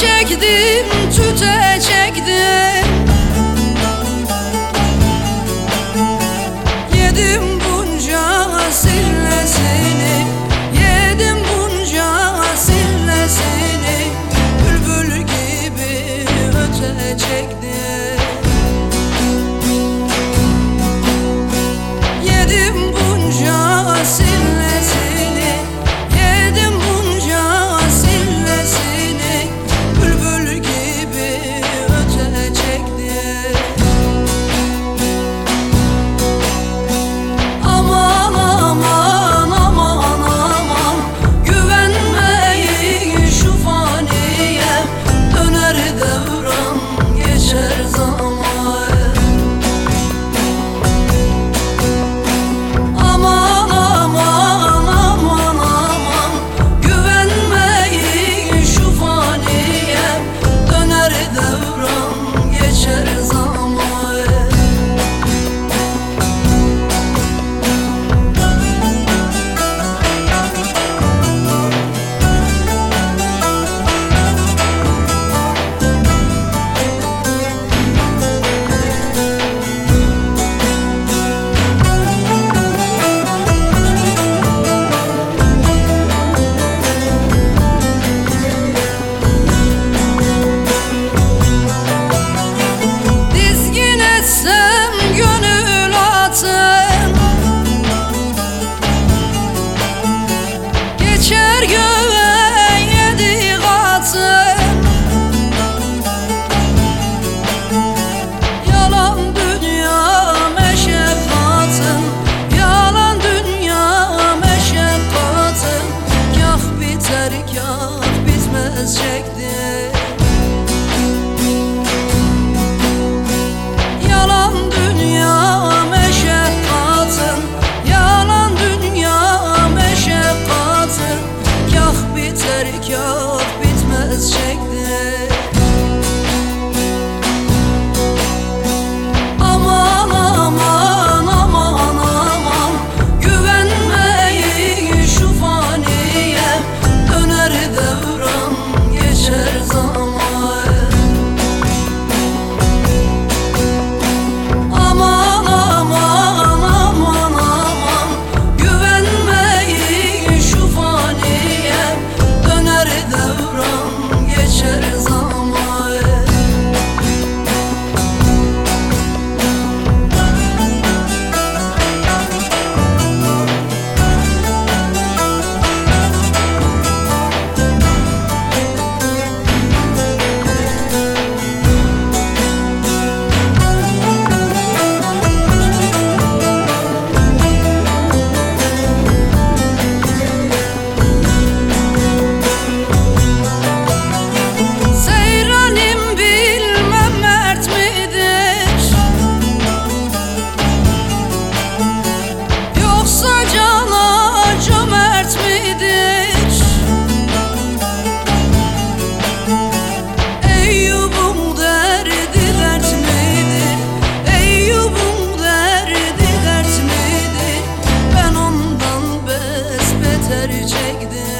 çektim, tüte take this.